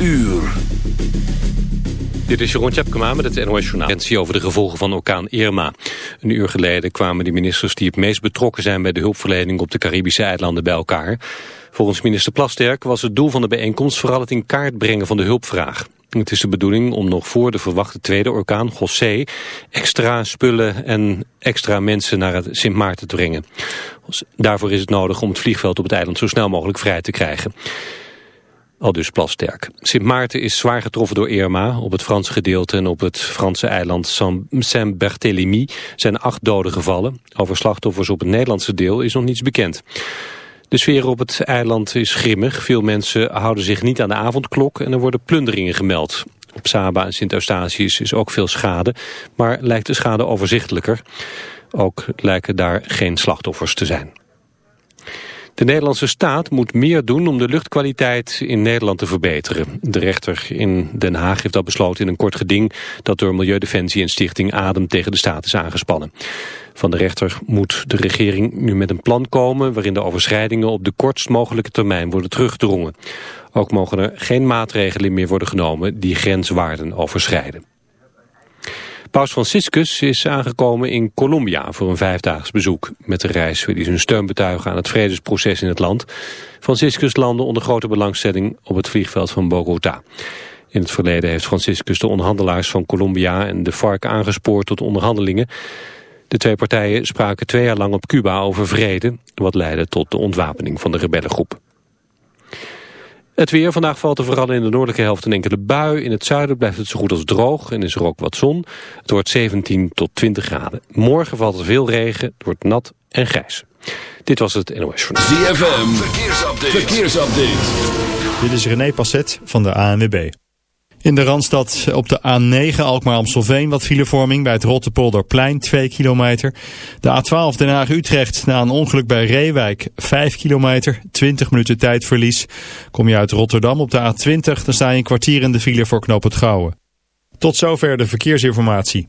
uur. Dit is Jeroen Tjepkema met het NOS Journaal. over de gevolgen van orkaan Irma. Een uur geleden kwamen de ministers die het meest betrokken zijn... bij de hulpverlening op de Caribische eilanden bij elkaar. Volgens minister Plasterk was het doel van de bijeenkomst... vooral het in kaart brengen van de hulpvraag. Het is de bedoeling om nog voor de verwachte tweede orkaan, José... extra spullen en extra mensen naar het Sint Maarten te brengen. Daarvoor is het nodig om het vliegveld op het eiland zo snel mogelijk vrij te krijgen. Al dus Plasterk. Sint Maarten is zwaar getroffen door Irma. Op het Franse gedeelte en op het Franse eiland Saint-Barthélemy zijn acht doden gevallen. Over slachtoffers op het Nederlandse deel is nog niets bekend. De sfeer op het eiland is grimmig. Veel mensen houden zich niet aan de avondklok en er worden plunderingen gemeld. Op Saba en Sint-Eustatius is ook veel schade, maar lijkt de schade overzichtelijker. Ook lijken daar geen slachtoffers te zijn. De Nederlandse staat moet meer doen om de luchtkwaliteit in Nederland te verbeteren. De rechter in Den Haag heeft dat besloten in een kort geding dat door Milieudefensie en Stichting Adem tegen de staat is aangespannen. Van de rechter moet de regering nu met een plan komen waarin de overschrijdingen op de kortst mogelijke termijn worden teruggedrongen. Ook mogen er geen maatregelen meer worden genomen die grenswaarden overschrijden. Paus Franciscus is aangekomen in Colombia voor een vijfdaags bezoek. Met de reis wil hij zijn steun betuigen aan het vredesproces in het land. Franciscus landde onder grote belangstelling op het vliegveld van Bogota. In het verleden heeft Franciscus de onderhandelaars van Colombia en de FARC aangespoord tot onderhandelingen. De twee partijen spraken twee jaar lang op Cuba over vrede, wat leidde tot de ontwapening van de rebellengroep. Het weer. Vandaag valt er vooral in de noordelijke helft een enkele bui. In het zuiden blijft het zo goed als droog en is er ook wat zon. Het wordt 17 tot 20 graden. Morgen valt er veel regen. Het wordt nat en grijs. Dit was het NOS Journal. ZFM. Verkeersupdate. Verkeersupdate. Dit is René Passet van de ANWB. In de Randstad op de A9 Alkmaar-Amstelveen wat filevorming bij het Rottepolderplein 2 kilometer. De A12 Den Haag-Utrecht na een ongeluk bij Reewijk 5 kilometer, 20 minuten tijdverlies. Kom je uit Rotterdam op de A20 dan sta je een kwartier in de file voor Knoop het Gouwen. Tot zover de verkeersinformatie.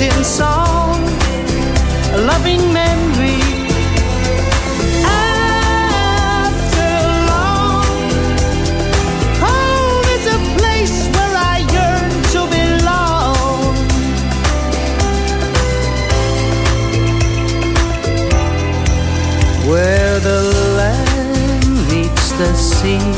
in song, a loving memory. After long, home is a place where I yearn to belong. Where the land meets the sea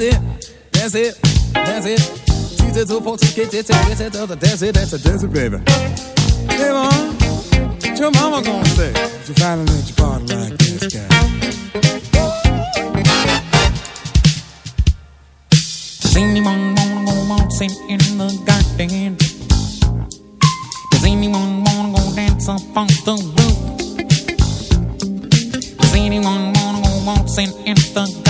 it, that's it, that's it. Two to two, four, six, eight, eight, eight, eight, eight, That's it, that's it, that's it, baby. Hey, mom, what your mama gonna say? if You finally let your body like this guy. Does anyone wanna go waltzing in the garden? Does anyone wanna go dance up on the roof? Does anyone wanna go waltzing in the garden?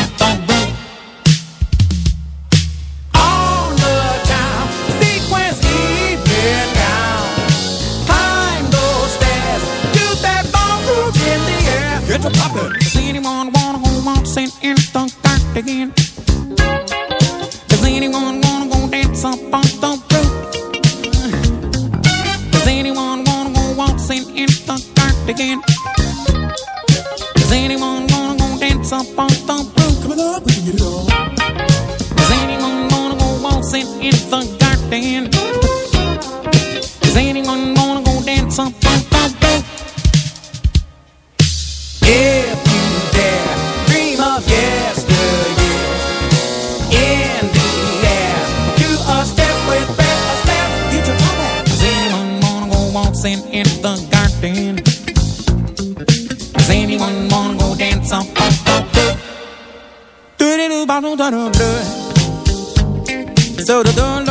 little bottle. So the door.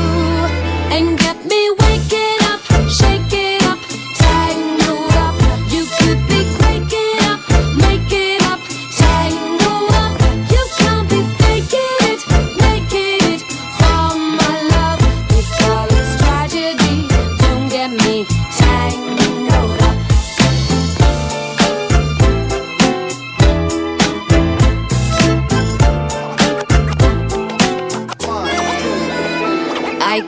and get me waking